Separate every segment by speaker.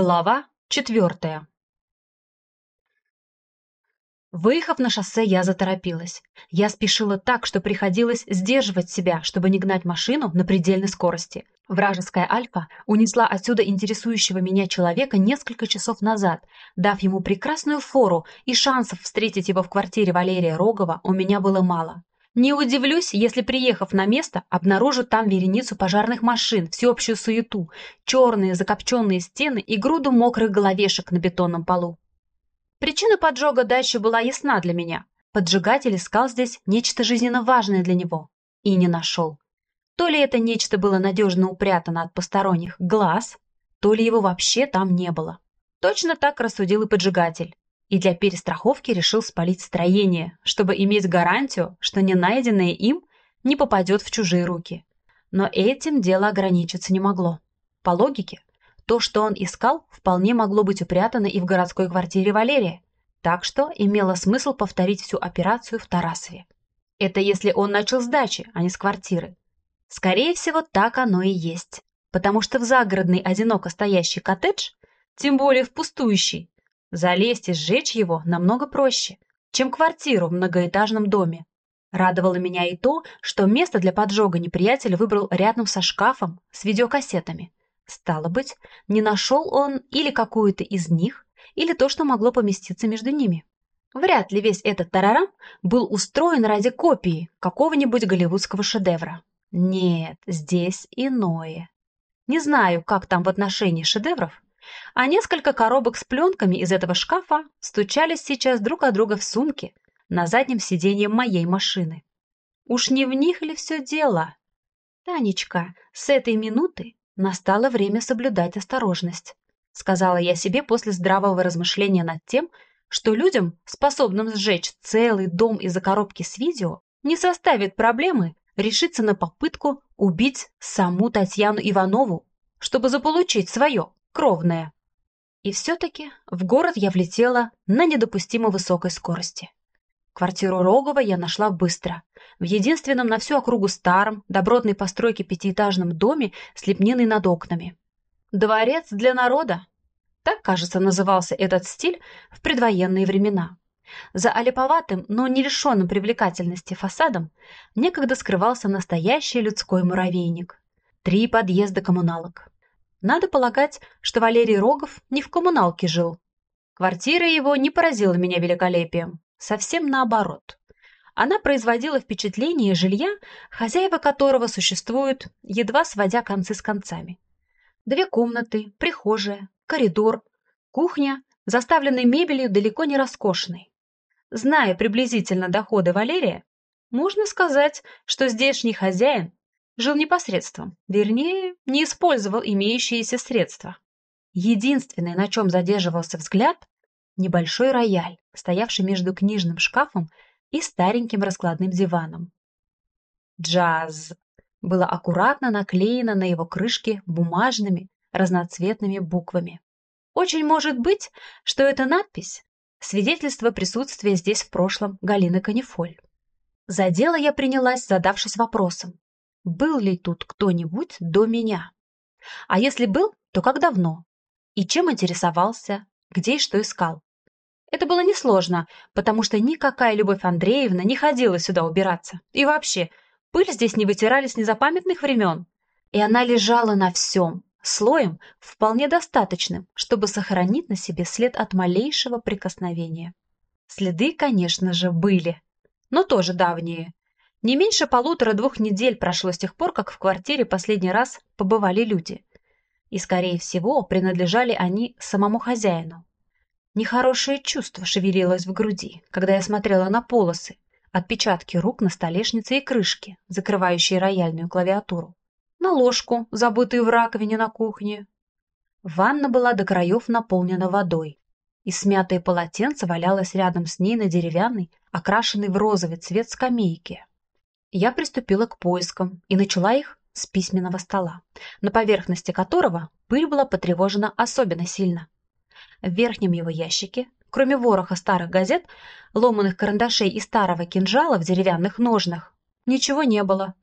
Speaker 1: Глава четвертая Выехав на шоссе, я заторопилась. Я спешила так, что приходилось сдерживать себя, чтобы не гнать машину на предельной скорости. Вражеская Альфа унесла отсюда интересующего меня человека несколько часов назад, дав ему прекрасную фору, и шансов встретить его в квартире Валерия Рогова у меня было мало. Не удивлюсь, если, приехав на место, обнаружу там вереницу пожарных машин, всеобщую суету, черные закопченные стены и груду мокрых головешек на бетонном полу. Причина поджога дачи была ясна для меня. Поджигатель искал здесь нечто жизненно важное для него. И не нашел. То ли это нечто было надежно упрятано от посторонних глаз, то ли его вообще там не было. Точно так рассудил и поджигатель и для перестраховки решил спалить строение, чтобы иметь гарантию, что не найденное им не попадет в чужие руки. Но этим дело ограничиться не могло. По логике, то, что он искал, вполне могло быть упрятано и в городской квартире Валерия, так что имело смысл повторить всю операцию в Тарасове. Это если он начал с дачи, а не с квартиры. Скорее всего, так оно и есть, потому что в загородный одиноко стоящий коттедж, тем более в пустующий, Залезть и сжечь его намного проще, чем квартиру в многоэтажном доме. Радовало меня и то, что место для поджога неприятель выбрал рядом со шкафом с видеокассетами. Стало быть, не нашел он или какую-то из них, или то, что могло поместиться между ними. Вряд ли весь этот тарарам был устроен ради копии какого-нибудь голливудского шедевра. Нет, здесь иное. Не знаю, как там в отношении шедевров, а несколько коробок с пленками из этого шкафа стучались сейчас друг от друга в сумке на заднем сиденье моей машины. Уж не в них ли все дело? Танечка, с этой минуты настало время соблюдать осторожность, сказала я себе после здравого размышления над тем, что людям, способным сжечь целый дом из-за коробки с видео, не составит проблемы решиться на попытку убить саму Татьяну Иванову, чтобы заполучить свое кровное. И все-таки в город я влетела на недопустимо высокой скорости. Квартиру Рогова я нашла быстро. В единственном на всю округу старом, добротной постройке пятиэтажном доме с лепниной над окнами. «Дворец для народа», так, кажется, назывался этот стиль в предвоенные времена. За олиповатым, но не лишенным привлекательности фасадом некогда скрывался настоящий людской муравейник. Три подъезда коммуналок. Надо полагать, что Валерий Рогов не в коммуналке жил. Квартира его не поразила меня великолепием. Совсем наоборот. Она производила впечатление жилья, хозяева которого существуют, едва сводя концы с концами. Две комнаты, прихожая, коридор, кухня, заставленная мебелью далеко не роскошной. Зная приблизительно доходы Валерия, можно сказать, что здешний хозяин жил непосредством, вернее, не использовал имеющиеся средства. Единственное, на чем задерживался взгляд, небольшой рояль, стоявший между книжным шкафом и стареньким раскладным диваном. «Джаз» было аккуратно наклеено на его крышке бумажными разноцветными буквами. Очень может быть, что эта надпись – свидетельство присутствия здесь в прошлом Галины Канифоль. За дело я принялась, задавшись вопросом, был ли тут кто-нибудь до меня. А если был, то как давно? И чем интересовался, где и что искал? Это было несложно, потому что никакая Любовь Андреевна не ходила сюда убираться. И вообще, пыль здесь не вытирали с незапамятных времен. И она лежала на всем, слоем вполне достаточным, чтобы сохранить на себе след от малейшего прикосновения. Следы, конечно же, были, но тоже давние, не меньше полутора-двух недель прошло с тех пор, как в квартире последний раз побывали люди. И, скорее всего, принадлежали они самому хозяину. Нехорошее чувство шевелилось в груди, когда я смотрела на полосы, отпечатки рук на столешнице и крышке, закрывающие рояльную клавиатуру, на ложку, забытую в раковине на кухне. Ванна была до краев наполнена водой, и смятое полотенце валялось рядом с ней на деревянной, окрашенной в розовый цвет скамейке. Я приступила к поискам и начала их с письменного стола, на поверхности которого пыль была потревожена особенно сильно. В верхнем его ящике, кроме вороха старых газет, ломаных карандашей и старого кинжала в деревянных ножнах, ничего не было.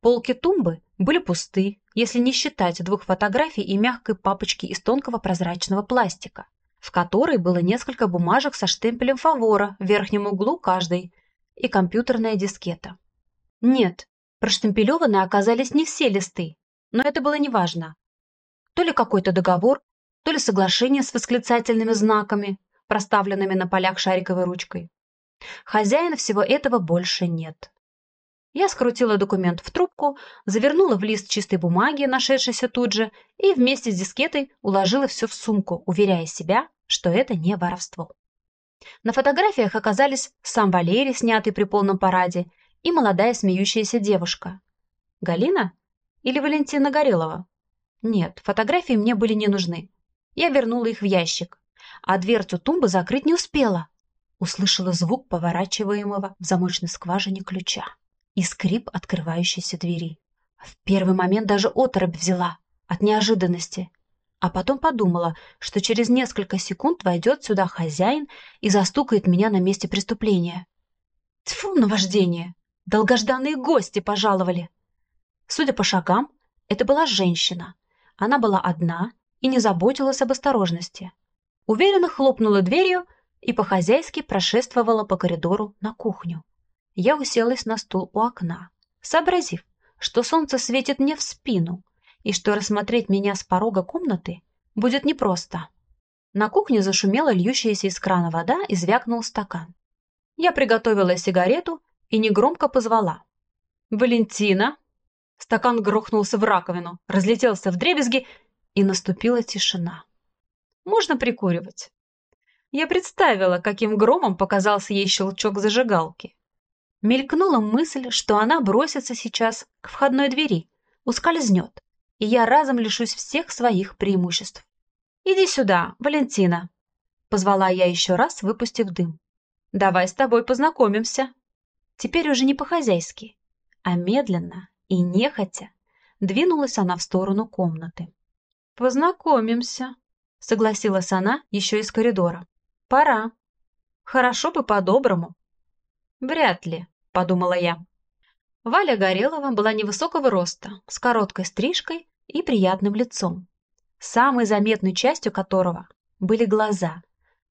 Speaker 1: Полки тумбы были пусты, если не считать двух фотографий и мягкой папочки из тонкого прозрачного пластика, в которой было несколько бумажек со штемпелем фавора в верхнем углу каждой и компьютерная дискета. Нет, проштемпелеваны оказались не все листы, но это было неважно. То ли какой-то договор, то ли соглашение с восклицательными знаками, проставленными на полях шариковой ручкой. Хозяина всего этого больше нет. Я скрутила документ в трубку, завернула в лист чистой бумаги, нашедшейся тут же, и вместе с дискетой уложила все в сумку, уверяя себя, что это не воровство. На фотографиях оказались сам Валерий, снятый при полном параде, и молодая смеющаяся девушка. Галина или Валентина Горелова? Нет, фотографии мне были не нужны. Я вернула их в ящик, а дверцу тумбы закрыть не успела. Услышала звук поворачиваемого в замочной скважине ключа и скрип открывающейся двери. В первый момент даже оторопь взяла от неожиданности, а потом подумала, что через несколько секунд войдет сюда хозяин и застукает меня на месте преступления. Тьфу, наваждение! Долгожданные гости пожаловали! Судя по шагам, это была женщина. Она была одна и не заботилась об осторожности. Уверенно хлопнула дверью и по-хозяйски прошествовала по коридору на кухню я уселась на стул у окна, сообразив, что солнце светит мне в спину и что рассмотреть меня с порога комнаты будет непросто. На кухне зашумела льющаяся из крана вода и звякнул стакан. Я приготовила сигарету и негромко позвала. «Валентина!» Стакан грохнулся в раковину, разлетелся в дребезги, и наступила тишина. «Можно прикуривать?» Я представила, каким громом показался ей щелчок зажигалки. Мелькнула мысль, что она бросится сейчас к входной двери, ускользнет, и я разом лишусь всех своих преимуществ. «Иди сюда, Валентина!» — позвала я еще раз, выпустив дым. «Давай с тобой познакомимся». Теперь уже не по-хозяйски, а медленно и нехотя двинулась она в сторону комнаты. «Познакомимся», — согласилась она еще из коридора. «Пора. Хорошо бы по-доброму, «Вряд ли», — подумала я. Валя Горелова была невысокого роста, с короткой стрижкой и приятным лицом, самой заметной частью которого были глаза,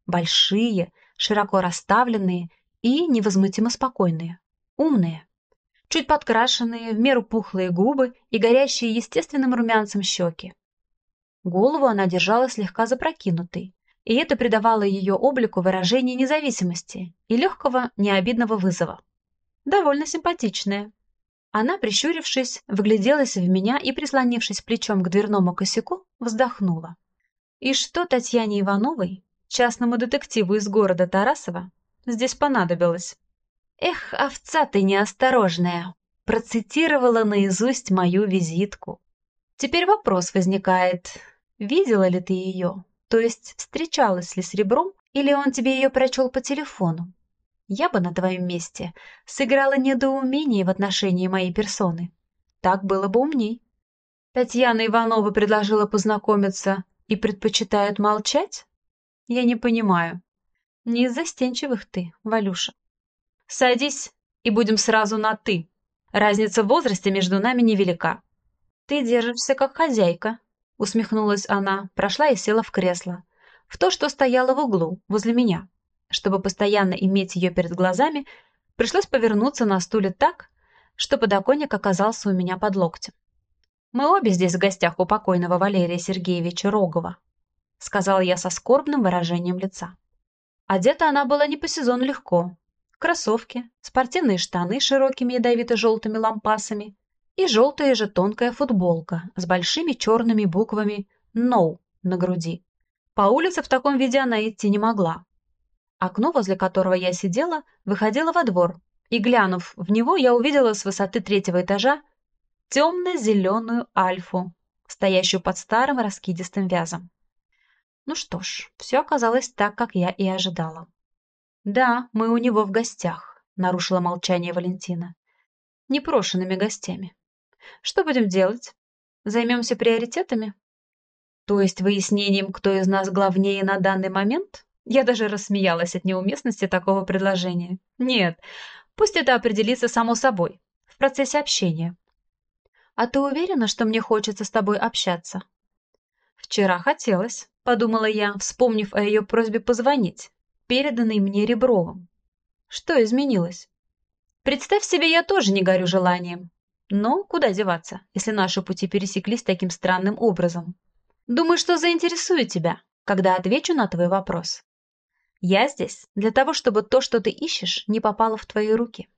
Speaker 1: большие, широко расставленные и невозмутимо спокойные, умные, чуть подкрашенные, в меру пухлые губы и горящие естественным румянцем щеки. Голову она держала слегка запрокинутой, и это придавало ее облику выражение независимости и легкого необидного вызова. Довольно симпатичная. Она, прищурившись, вгляделась в меня и, прислонившись плечом к дверному косяку, вздохнула. И что Татьяне Ивановой, частному детективу из города Тарасова, здесь понадобилось? «Эх, овца ты неосторожная!» Процитировала наизусть мою визитку. Теперь вопрос возникает, видела ли ты ее? То есть встречалась ли с ребром, или он тебе ее прочел по телефону? Я бы на твоем месте сыграла недоумение в отношении моей персоны. Так было бы умней. Татьяна Иванова предложила познакомиться и предпочитает молчать? Я не понимаю. Не из застенчивых ты, Валюша. Садись и будем сразу на «ты». Разница в возрасте между нами невелика. Ты держишься как хозяйка, Усмехнулась она, прошла и села в кресло. В то, что стояло в углу, возле меня. Чтобы постоянно иметь ее перед глазами, пришлось повернуться на стуле так, что подоконник оказался у меня под локтем. «Мы обе здесь в гостях у покойного Валерия Сергеевича Рогова», сказала я со скорбным выражением лица. Одета она была не по сезону легко. Кроссовки, спортивные штаны с широкими ядовито-желтыми лампасами, и желтая же тонкая футболка с большими черными буквами «No» на груди. По улице в таком виде она идти не могла. Окно, возле которого я сидела, выходило во двор, и, глянув в него, я увидела с высоты третьего этажа темно-зеленую альфу, стоящую под старым раскидистым вязом. Ну что ж, все оказалось так, как я и ожидала. «Да, мы у него в гостях», — нарушила молчание Валентина. «Непрошенными гостями». Что будем делать? Займемся приоритетами? То есть выяснением, кто из нас главнее на данный момент? Я даже рассмеялась от неуместности такого предложения. Нет, пусть это определится само собой, в процессе общения. «А ты уверена, что мне хочется с тобой общаться?» «Вчера хотелось», — подумала я, вспомнив о ее просьбе позвонить, переданной мне Ребровым. «Что изменилось?» «Представь себе, я тоже не горю желанием. Но куда деваться, если наши пути пересеклись таким странным образом? Думаю, что заинтересует тебя, когда отвечу на твой вопрос. Я здесь для того, чтобы то, что ты ищешь, не попало в твои руки».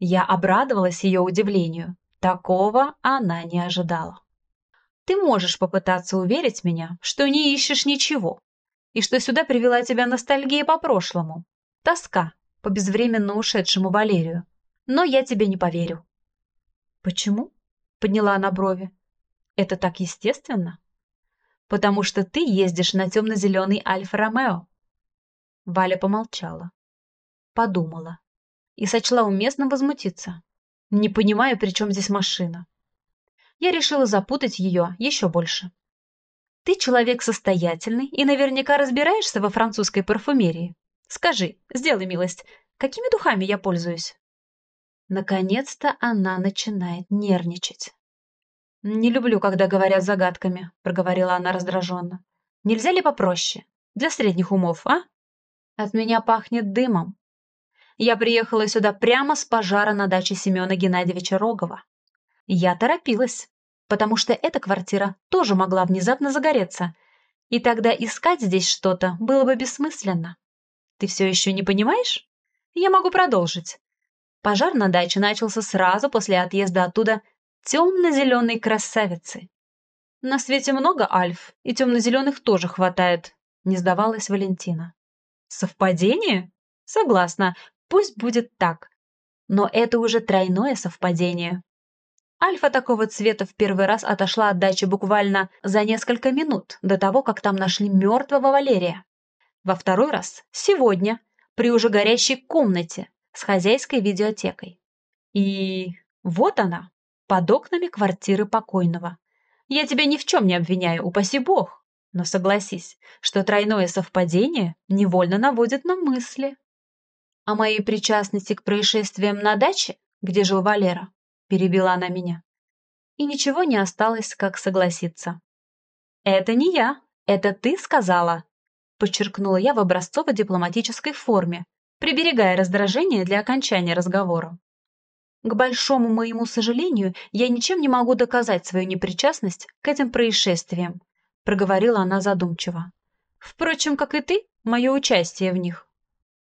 Speaker 1: Я обрадовалась ее удивлению. Такого она не ожидала. Ты можешь попытаться уверить меня, что не ищешь ничего, и что сюда привела тебя ностальгия по прошлому, тоска по безвременно ушедшему Валерию. Но я тебе не поверю. Почему? Подняла она брови. Это так естественно. Потому что ты ездишь на темно-зеленый Альфа-Ромео. Валя помолчала. Подумала. И сочла уместно возмутиться. Не понимаю, при чем здесь машина. Я решила запутать ее еще больше. Ты человек состоятельный и наверняка разбираешься во французской парфюмерии. Скажи, сделай милость, какими духами я пользуюсь? Наконец-то она начинает нервничать. «Не люблю, когда говорят загадками», — проговорила она раздраженно. «Нельзя ли попроще? Для средних умов, а? От меня пахнет дымом. Я приехала сюда прямо с пожара на даче Семена Геннадьевича Рогова. Я торопилась, потому что эта квартира тоже могла внезапно загореться, и тогда искать здесь что-то было бы бессмысленно. Ты все еще не понимаешь? Я могу продолжить. Пожар на даче начался сразу после отъезда оттуда темно-зеленой красавицы. На свете много альф, и темно-зеленых тоже хватает, не сдавалась Валентина. Совпадение? Согласна, Пусть будет так. Но это уже тройное совпадение. Альфа такого цвета в первый раз отошла от дачи буквально за несколько минут до того, как там нашли мертвого Валерия. Во второй раз – сегодня, при уже горящей комнате с хозяйской видеотекой. И вот она, под окнами квартиры покойного. Я тебя ни в чем не обвиняю, упаси бог. Но согласись, что тройное совпадение невольно наводит на мысли о моей причастности к происшествиям на даче, где жил Валера, перебила она меня. И ничего не осталось, как согласиться. «Это не я, это ты сказала», подчеркнула я в образцово-дипломатической форме, приберегая раздражение для окончания разговора. К большому моему сожалению, я ничем не могу доказать свою непричастность к этим происшествиям, проговорила она задумчиво. Впрочем, как и ты, мое участие в них.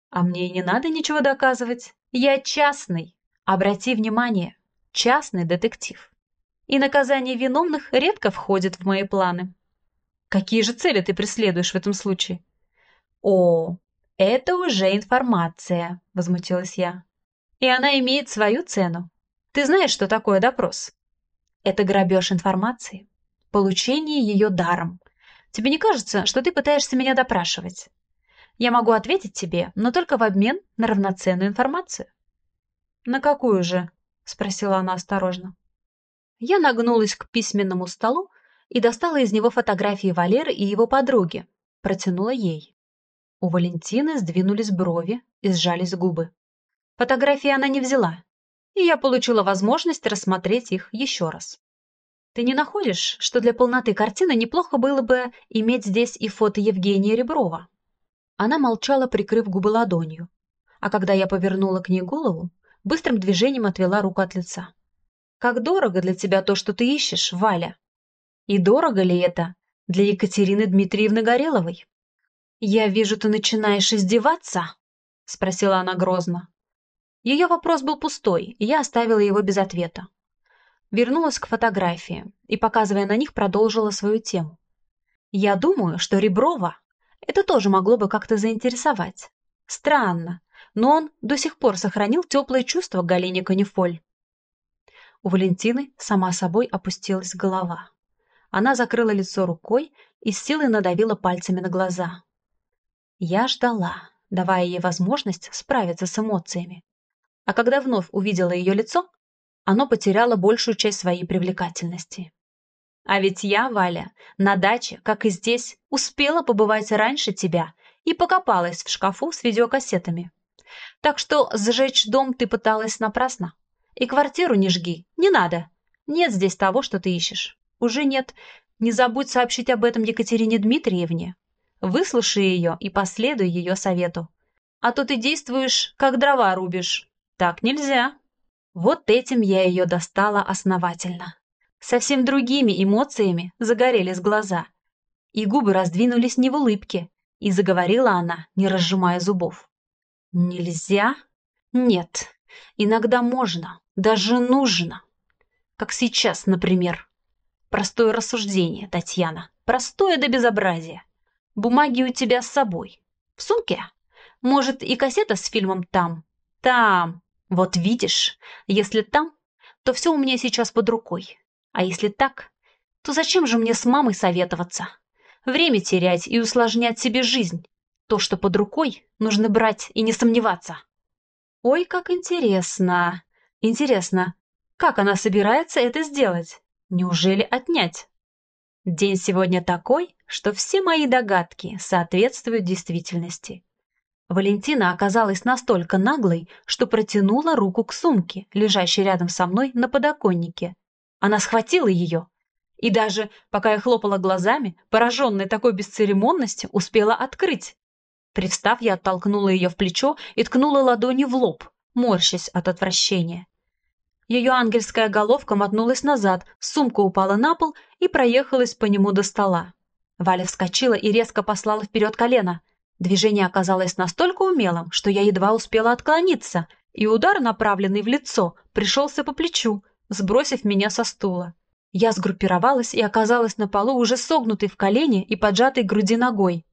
Speaker 1: А мне и не надо ничего доказывать. Я частный. Обрати внимание, частный детектив. И наказание виновных редко входит в мои планы. Какие же цели ты преследуешь в этом случае? О, это уже информация, возмутилась я. И она имеет свою цену. Ты знаешь, что такое допрос? Это грабеж информации, получение ее даром. Тебе не кажется, что ты пытаешься меня допрашивать? Я могу ответить тебе, но только в обмен на равноценную информацию. «На какую же?» — спросила она осторожно. Я нагнулась к письменному столу и достала из него фотографии Валеры и его подруги, протянула ей. У Валентины сдвинулись брови и сжались губы. Фотографии она не взяла, и я получила возможность рассмотреть их еще раз. Ты не находишь, что для полноты картины неплохо было бы иметь здесь и фото Евгения Реброва? Она молчала, прикрыв губы ладонью, а когда я повернула к ней голову, быстрым движением отвела руку от лица. «Как дорого для тебя то, что ты ищешь, Валя? И дорого ли это для Екатерины Дмитриевны Гореловой?» «Я вижу, ты начинаешь издеваться?» — спросила она грозно. Ее вопрос был пустой, и я оставила его без ответа. Вернулась к фотографии и, показывая на них, продолжила свою тему. «Я думаю, что Реброва это тоже могло бы как-то заинтересовать. Странно, но он до сих пор сохранил теплые чувства к Галине Канифоль. У Валентины сама собой опустилась голова. Она закрыла лицо рукой и с силой надавила пальцами на глаза. Я ждала, давая ей возможность справиться с эмоциями. А когда вновь увидела ее лицо, оно потеряло большую часть своей привлекательности. А ведь я, Валя, на даче, как и здесь, успела побывать раньше тебя и покопалась в шкафу с видеокассетами. Так что сжечь дом ты пыталась напрасно. И квартиру не жги, не надо. Нет здесь того, что ты ищешь. Уже нет. Не забудь сообщить об этом Екатерине Дмитриевне. Выслушай ее и последуй ее совету. А то ты действуешь, как дрова рубишь. Так нельзя. Вот этим я ее достала основательно. Совсем другими эмоциями загорелись глаза. И губы раздвинулись не в улыбке, и заговорила она, не разжимая зубов. «Нельзя? Нет. Иногда можно, даже нужно. Как сейчас, например. Простое рассуждение, Татьяна. Простое до безобразия. Бумаги у тебя с собой. В сумке? Может, и кассета с фильмом там? Там. Вот видишь, если там, то все у меня сейчас под рукой. А если так, то зачем же мне с мамой советоваться? Время терять и усложнять себе жизнь. То, что под рукой, нужно брать и не сомневаться. Ой, как интересно. Интересно, как она собирается это сделать? Неужели отнять? День сегодня такой, что все мои догадки соответствуют действительности. Валентина оказалась настолько наглой, что протянула руку к сумке, лежащей рядом со мной на подоконнике. Она схватила ее. И даже, пока я хлопала глазами, пораженная такой бесцеремонностью, успела открыть. Привстав, я оттолкнула ее в плечо и ткнула ладони в лоб, морщась от отвращения. Ее ангельская головка мотнулась назад, сумка упала на пол и проехалась по нему до стола. Валя вскочила и резко послала вперед колено. Движение оказалось настолько умелым, что я едва успела отклониться, и удар, направленный в лицо, пришелся по плечу, сбросив меня со стула. Я сгруппировалась и оказалась на полу уже согнутой в колени и поджатой груди ногой.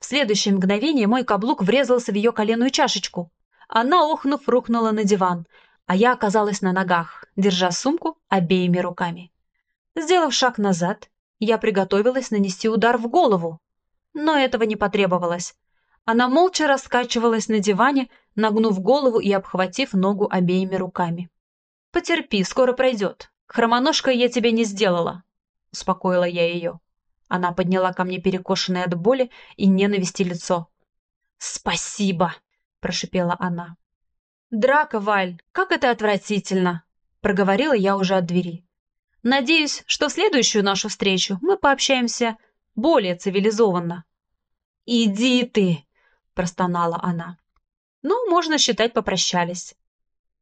Speaker 1: В следующее мгновение мой каблук врезался в ее коленную чашечку. Она, охнув, рухнула на диван, а я оказалась на ногах, держа сумку обеими руками. Сделав шаг назад, я приготовилась нанести удар в голову. Но этого не потребовалось. Она молча раскачивалась на диване, нагнув голову и обхватив ногу обеими руками. «Потерпи, скоро пройдет. Хромоножкой я тебе не сделала», — успокоила я ее. Она подняла ко мне перекошенное от боли и ненависти лицо. «Спасибо!» – прошипела она. «Драка, Валь, как это отвратительно!» – проговорила я уже от двери. «Надеюсь, что в следующую нашу встречу мы пообщаемся более цивилизованно». «Иди ты!» – простонала она. «Ну, можно считать, попрощались».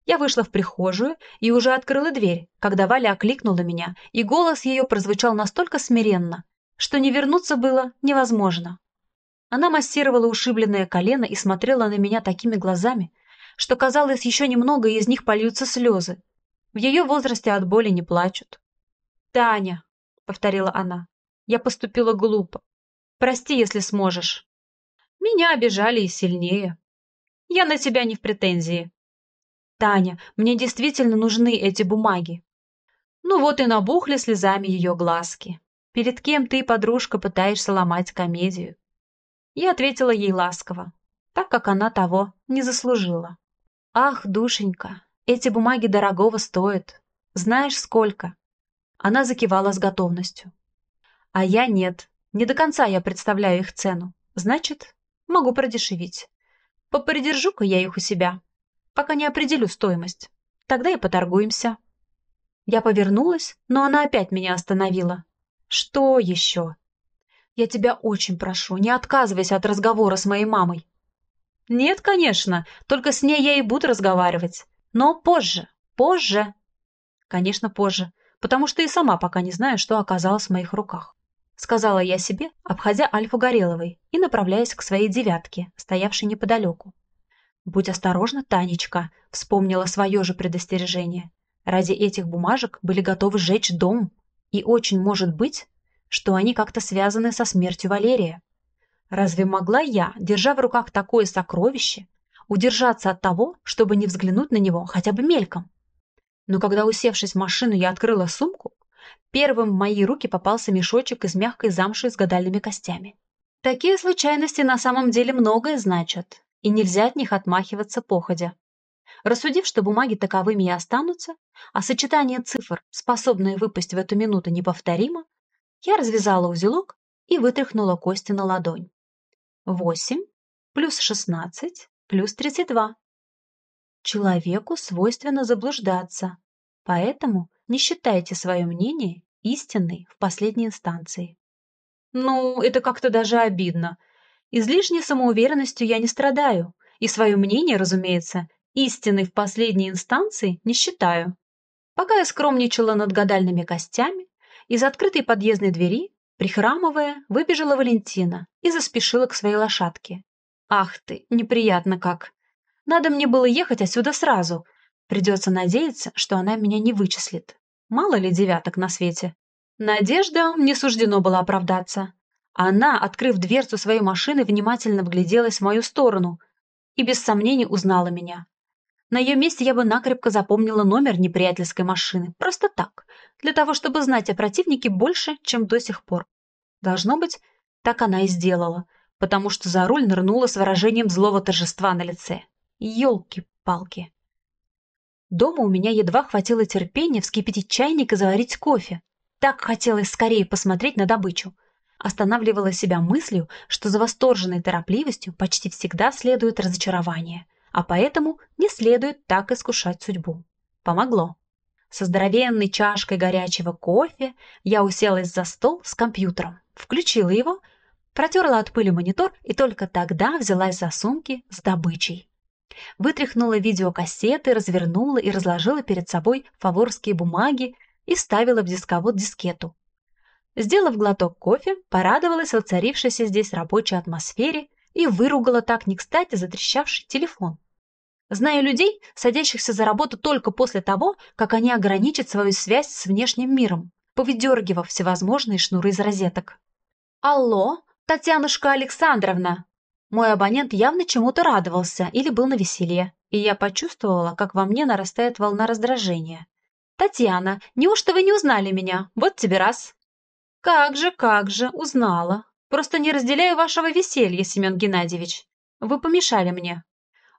Speaker 1: Я вышла в прихожую и уже открыла дверь, когда Валя окликнула меня, и голос ее прозвучал настолько смиренно, что не вернуться было невозможно. Она массировала ушибленное колено и смотрела на меня такими глазами, что казалось, еще немного, и из них польются слезы. В ее возрасте от боли не плачут. «Таня», — повторила она, — «я поступила глупо. Прости, если сможешь. Меня обижали и сильнее. Я на тебя не в претензии. Таня, мне действительно нужны эти бумаги». Ну вот и набухли слезами ее глазки. Перед кем ты, подружка, пытаешься ломать комедию?» Я ответила ей ласково, так как она того не заслужила. «Ах, душенька, эти бумаги дорогого стоят. Знаешь, сколько?» Она закивала с готовностью. «А я нет. Не до конца я представляю их цену. Значит, могу продешевить. Попридержу-ка я их у себя, пока не определю стоимость. Тогда и поторгуемся». Я повернулась, но она опять меня остановила. «Что еще?» «Я тебя очень прошу, не отказывайся от разговора с моей мамой». «Нет, конечно, только с ней я и буду разговаривать. Но позже, позже». «Конечно, позже, потому что и сама пока не знаю, что оказалось в моих руках», сказала я себе, обходя Альфу Гореловой и направляясь к своей девятке, стоявшей неподалеку. «Будь осторожна, Танечка», вспомнила свое же предостережение. Ради этих бумажек были готовы сжечь дом, и очень может быть, что они как-то связаны со смертью Валерия. Разве могла я, держа в руках такое сокровище, удержаться от того, чтобы не взглянуть на него хотя бы мельком? Но когда, усевшись в машину, я открыла сумку, первым в мои руки попался мешочек из мягкой замши с гадальными костями. Такие случайности на самом деле многое значат, и нельзя от них отмахиваться походя. Рассудив, что бумаги таковыми и останутся, а сочетание цифр, способное выпасть в эту минуту, неповторимо, я развязала узелок и вытряхнула кости на ладонь. Восемь плюс шестнадцать плюс тридцать два. Человеку свойственно заблуждаться, поэтому не считайте свое мнение истинной в последней инстанции. Ну, это как-то даже обидно. Излишней самоуверенностью я не страдаю, и свое мнение, разумеется, истинной в последней инстанции не считаю. Пока я скромничала над гадальными костями, из открытой подъездной двери, прихрамывая, выбежала Валентина и заспешила к своей лошадке. Ах ты, неприятно как. Надо мне было ехать отсюда сразу. Придется надеяться, что она меня не вычислит. Мало ли девяток на свете. Надежда не суждено было оправдаться. Она, открыв дверцу своей машины, внимательно вгляделась в мою сторону и без сомнений узнала меня. На ее месте я бы накрепко запомнила номер неприятельской машины. Просто так, для того, чтобы знать о противнике больше, чем до сих пор. Должно быть, так она и сделала, потому что за руль нырнула с выражением злого торжества на лице. Ёлки-палки. Дома у меня едва хватило терпения вскипятить чайник и заварить кофе. Так хотелось скорее посмотреть на добычу. Останавливала себя мыслью, что за восторженной торопливостью почти всегда следует разочарование, а поэтому не следует так искушать судьбу. Помогло. Со здоровенной чашкой горячего кофе я уселась за стол с компьютером, включила его, протерла от пыли монитор и только тогда взялась за сумки с добычей. Вытряхнула видеокассеты, развернула и разложила перед собой фаворские бумаги и ставила в дисковод дискету. Сделав глоток кофе, порадовалась воцарившейся здесь рабочей атмосфере и выругала так не кстати затрещавший телефон. Знаю людей, садящихся за работу только после того, как они ограничат свою связь с внешним миром, повыдергивав всевозможные шнуры из розеток. «Алло, Татьянушка Александровна!» Мой абонент явно чему-то радовался или был на веселье, и я почувствовала, как во мне нарастает волна раздражения. «Татьяна, неужто вы не узнали меня? Вот тебе раз!» «Как же, как же, узнала. Просто не разделяю вашего веселья, Семен Геннадьевич. Вы помешали мне».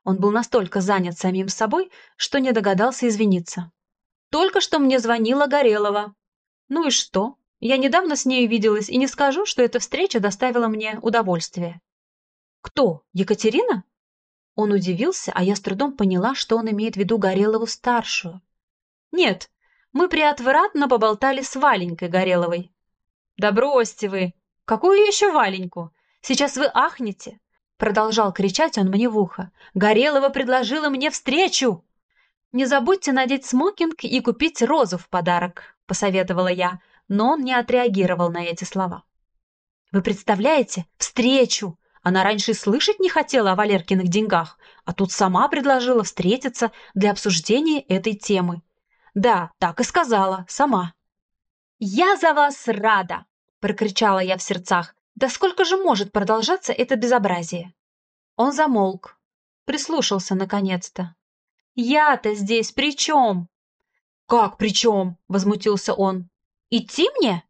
Speaker 1: Он был настолько занят самим собой, что не догадался извиниться. «Только что мне звонила Горелова». «Ну и что? Я недавно с ней виделась и не скажу, что эта встреча доставила мне удовольствие». «Кто? Екатерина?» Он удивился, а я с трудом поняла, что он имеет в виду Горелову-старшую. Нет, мы приотвратно поболтали с Валенькой Гореловой. Да бросьте вы! Какую еще Валеньку? Сейчас вы ахнете!» Продолжал кричать он мне в ухо. «Горелова предложила мне встречу!» «Не забудьте надеть смокинг и купить розу в подарок», — посоветовала я, но он не отреагировал на эти слова. «Вы представляете? Встречу! Она раньше слышать не хотела о Валеркиных деньгах, а тут сама предложила встретиться для обсуждения этой темы. Да, так и сказала, сама. «Я за вас рада!» — прокричала я в сердцах. «Да сколько же может продолжаться это безобразие?» Он замолк, прислушался наконец-то. «Я-то здесь при чем?» «Как при чем?» — возмутился он. «Идти мне?»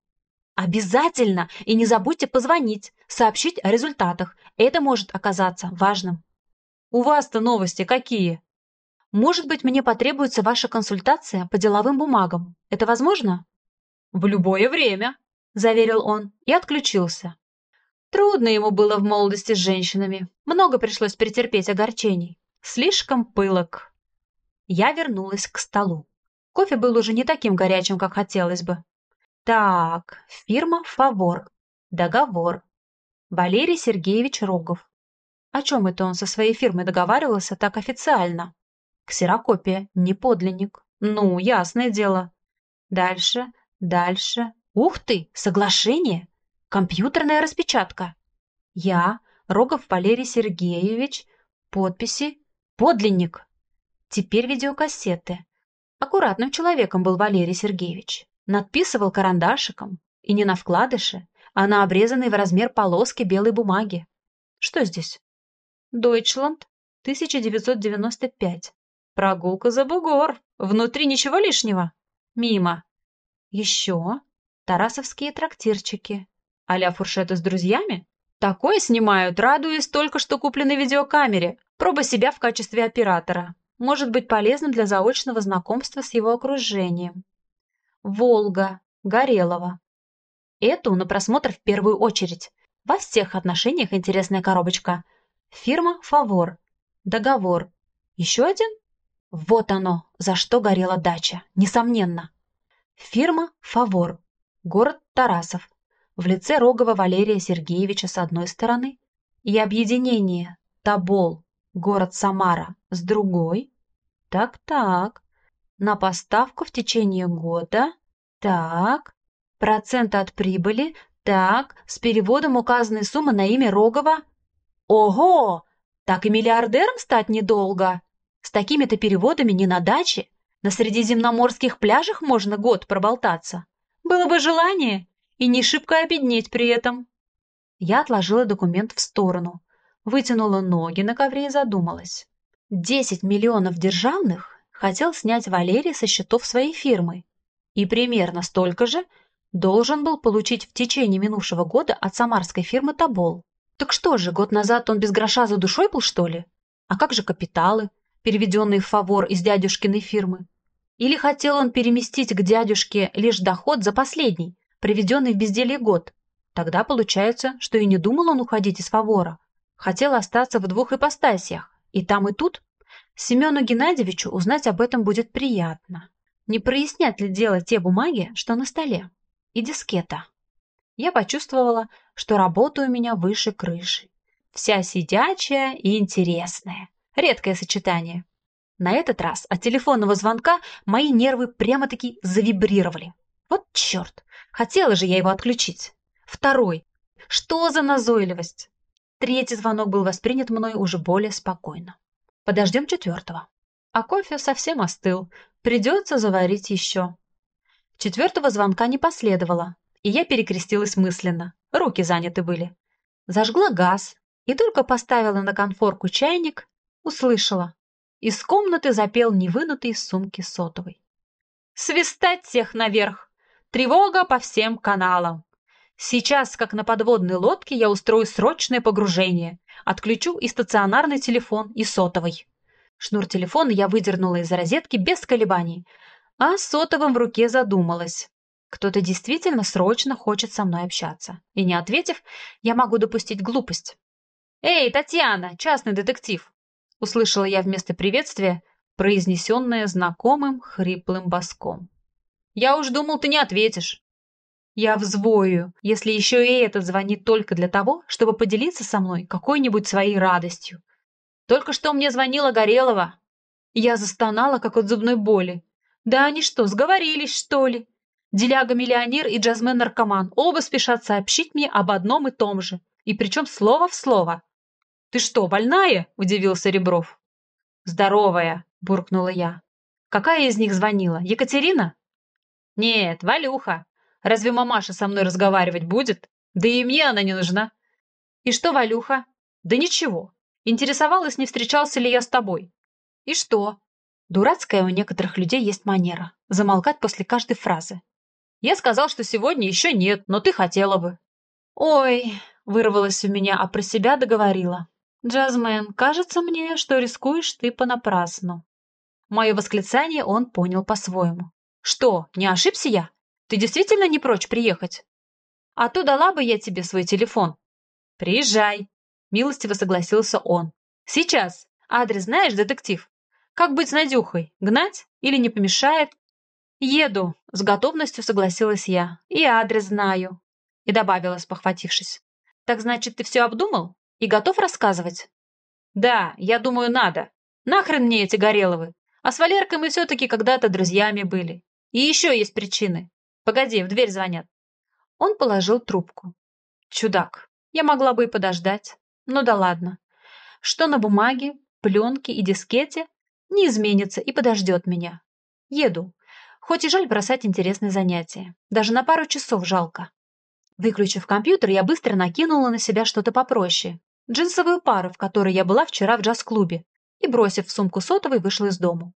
Speaker 1: «Обязательно! И не забудьте позвонить, сообщить о результатах. Это может оказаться важным». «У вас-то новости какие?» Может быть, мне потребуется ваша консультация по деловым бумагам. Это возможно? В любое время, заверил он и отключился. Трудно ему было в молодости с женщинами. Много пришлось претерпеть огорчений. Слишком пылок. Я вернулась к столу. Кофе был уже не таким горячим, как хотелось бы. Так, фирма «Фавор». Договор. Валерий Сергеевич Рогов. О чем это он со своей фирмой договаривался так официально? Ксерокопия, не подлинник. Ну, ясное дело. Дальше, дальше. Ух ты, соглашение. Компьютерная распечатка. Я, Рогов Валерий Сергеевич, подписи, подлинник. Теперь видеокассеты. Аккуратным человеком был Валерий Сергеевич. Надписывал карандашиком, и не на вкладыше, а на обрезанной в размер полоски белой бумаги. Что здесь? Дойчланд, 1995. Прогулка за бугор. Внутри ничего лишнего. Мимо. Еще. Тарасовские трактирчики. А фуршеты с друзьями? Такое снимают, радуясь только что купленной видеокамере. Проба себя в качестве оператора. Может быть полезным для заочного знакомства с его окружением. Волга. Горелова. Эту на просмотр в первую очередь. Во всех отношениях интересная коробочка. Фирма «Фавор». Договор. Еще один? Вот оно, за что горела дача, несомненно. Фирма «Фавор», город Тарасов, в лице Рогова Валерия Сергеевича с одной стороны и объединение Тобол, город Самара с другой. Так-так. На поставку в течение года. Так. Проценты от прибыли. Так. С переводом указанной суммы на имя Рогова. Ого! Так и миллиардером стать недолго. С такими-то переводами не на даче. На средиземноморских пляжах можно год проболтаться. Было бы желание, и не шибко обеднеть при этом. Я отложила документ в сторону, вытянула ноги на ковре и задумалась. Десять миллионов державных хотел снять Валерий со счетов своей фирмы, и примерно столько же должен был получить в течение минувшего года от самарской фирмы «Тобол». Так что же, год назад он без гроша за душой был, что ли? А как же капиталы, переведенные в фавор из дядюшкиной фирмы? Или хотел он переместить к дядюшке лишь доход за последний, приведенный в безделье год? Тогда получается, что и не думал он уходить из фавора. Хотел остаться в двух ипостасиях, и там, и тут. Семену Геннадьевичу узнать об этом будет приятно. Не прояснят ли дело те бумаги, что на столе? И дискета. Я почувствовала, что работа у меня выше крыши. Вся сидячая и интересная. Редкое сочетание. На этот раз от телефонного звонка мои нервы прямо-таки завибрировали. Вот черт, хотела же я его отключить. Второй. Что за назойливость? Третий звонок был воспринят мной уже более спокойно. Подождем четвертого. А кофе совсем остыл. Придется заварить еще. Четвертого звонка не последовало, и я перекрестилась мысленно. Руки заняты были. Зажгла газ и только поставила на конфорку чайник, услышала. Из комнаты запел невынутый из сумки сотовый. «Свистать всех наверх! Тревога по всем каналам! Сейчас, как на подводной лодке, я устрою срочное погружение. Отключу и стационарный телефон, и сотовый». Шнур телефона я выдернула из розетки без колебаний, а сотовым в руке задумалась. Кто-то действительно срочно хочет со мной общаться. И не ответив, я могу допустить глупость. «Эй, Татьяна, частный детектив!» услышала я вместо приветствия, произнесенное знакомым хриплым боском. «Я уж думал, ты не ответишь». Я взвою, если еще и этот звонит только для того, чтобы поделиться со мной какой-нибудь своей радостью. Только что мне звонила Горелова. Я застонала, как от зубной боли. Да они что, сговорились, что ли? Деляга-миллионер и джазмен-наркоман оба спешат сообщить мне об одном и том же, и причем слово в слово. «Ты что, больная?» – удивился Ребров. «Здоровая», – буркнула я. «Какая из них звонила? Екатерина?» «Нет, Валюха. Разве мамаша со мной разговаривать будет? Да и мне она не нужна». «И что, Валюха?» «Да ничего. Интересовалась, не встречался ли я с тобой». «И что?» Дурацкая у некоторых людей есть манера – замолкать после каждой фразы. «Я сказал, что сегодня еще нет, но ты хотела бы». «Ой», – вырвалось у меня, а про себя договорила. «Джазмен, кажется мне, что рискуешь ты понапрасну». Мое восклицание он понял по-своему. «Что, не ошибся я? Ты действительно не прочь приехать? А то дала бы я тебе свой телефон». «Приезжай», — милостиво согласился он. «Сейчас. Адрес знаешь, детектив? Как быть с Надюхой? Гнать? Или не помешает?» «Еду», — с готовностью согласилась я. «И адрес знаю». И добавила, спохватившись. «Так значит, ты все обдумал?» И готов рассказывать? Да, я думаю, надо. Нахрен мне эти Гореловы? А с Валеркой мы все-таки когда-то друзьями были. И еще есть причины. Погоди, в дверь звонят. Он положил трубку. Чудак. Я могла бы и подождать. Ну да ладно. Что на бумаге, пленке и дискете не изменится и подождет меня. Еду. Хоть и жаль бросать интересное занятие. Даже на пару часов жалко. Выключив компьютер, я быстро накинула на себя что-то попроще джинсовую пару, в которой я была вчера в джаз-клубе, и, бросив в сумку сотовой, вышла из дому.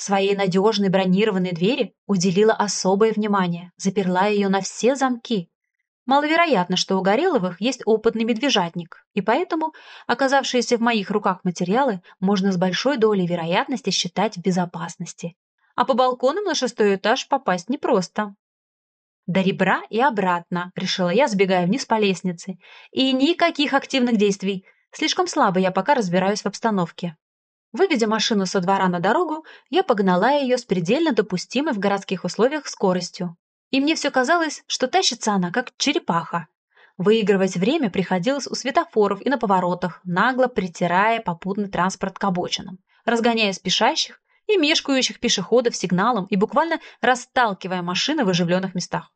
Speaker 1: Своей надежной бронированной двери уделила особое внимание, заперла ее на все замки. Маловероятно, что у Гореловых есть опытный медвежатник, и поэтому оказавшиеся в моих руках материалы можно с большой долей вероятности считать в безопасности. А по балконам на шестой этаж попасть непросто. До ребра и обратно, решила я, сбегая вниз по лестнице. И никаких активных действий. Слишком слабо я пока разбираюсь в обстановке. Выведя машину со двора на дорогу, я погнала ее с предельно допустимой в городских условиях скоростью. И мне все казалось, что тащится она, как черепаха. Выигрывать время приходилось у светофоров и на поворотах, нагло притирая попутный транспорт к обочинам, разгоняя спешащих и мешкающих пешеходов сигналом и буквально расталкивая машины в оживленных местах.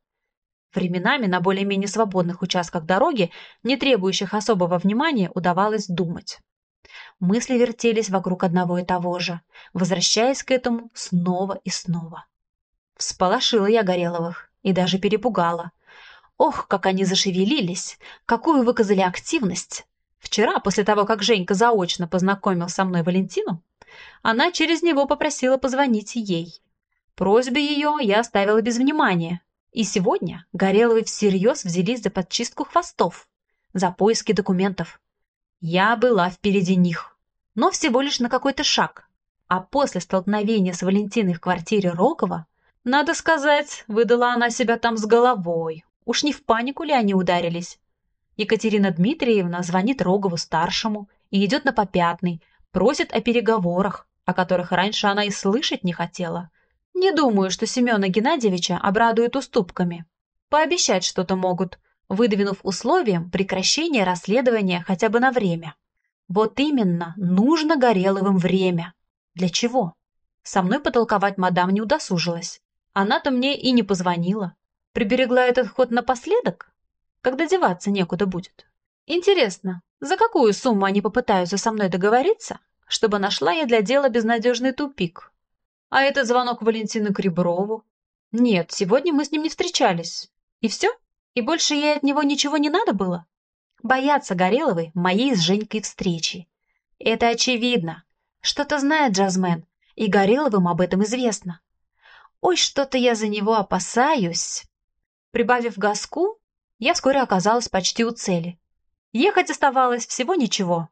Speaker 1: Временами на более-менее свободных участках дороги, не требующих особого внимания, удавалось думать. Мысли вертелись вокруг одного и того же, возвращаясь к этому снова и снова. Всполошила я Гореловых и даже перепугала. Ох, как они зашевелились, какую выказали активность. Вчера, после того, как Женька заочно познакомил со мной Валентину, она через него попросила позвонить ей. Просьбе ее я оставила без внимания. И сегодня Гореловы всерьез взялись за подчистку хвостов, за поиски документов. Я была впереди них, но всего лишь на какой-то шаг. А после столкновения с Валентиной в квартире Рокова, надо сказать, выдала она себя там с головой. Уж не в панику ли они ударились? Екатерина Дмитриевна звонит Рогову-старшему и идет на попятный, просит о переговорах, о которых раньше она и слышать не хотела. Не думаю, что Семена Геннадьевича обрадуют уступками. Пообещать что-то могут, выдвинув условием прекращения расследования хотя бы на время. Вот именно, нужно Гореловым время. Для чего? Со мной потолковать мадам не удосужилась. Она-то мне и не позвонила. Приберегла этот ход напоследок? Когда деваться некуда будет. Интересно, за какую сумму они попытаются со мной договориться, чтобы нашла я для дела безнадежный тупик? А этот звонок Валентины Креброву? Нет, сегодня мы с ним не встречались. И все? И больше ей от него ничего не надо было? Бояться Гореловой моей с Женькой встречи. Это очевидно. Что-то знает Джазмен, и Гореловым об этом известно. Ой, что-то я за него опасаюсь. Прибавив газку, я вскоре оказалась почти у цели. Ехать оставалось всего ничего,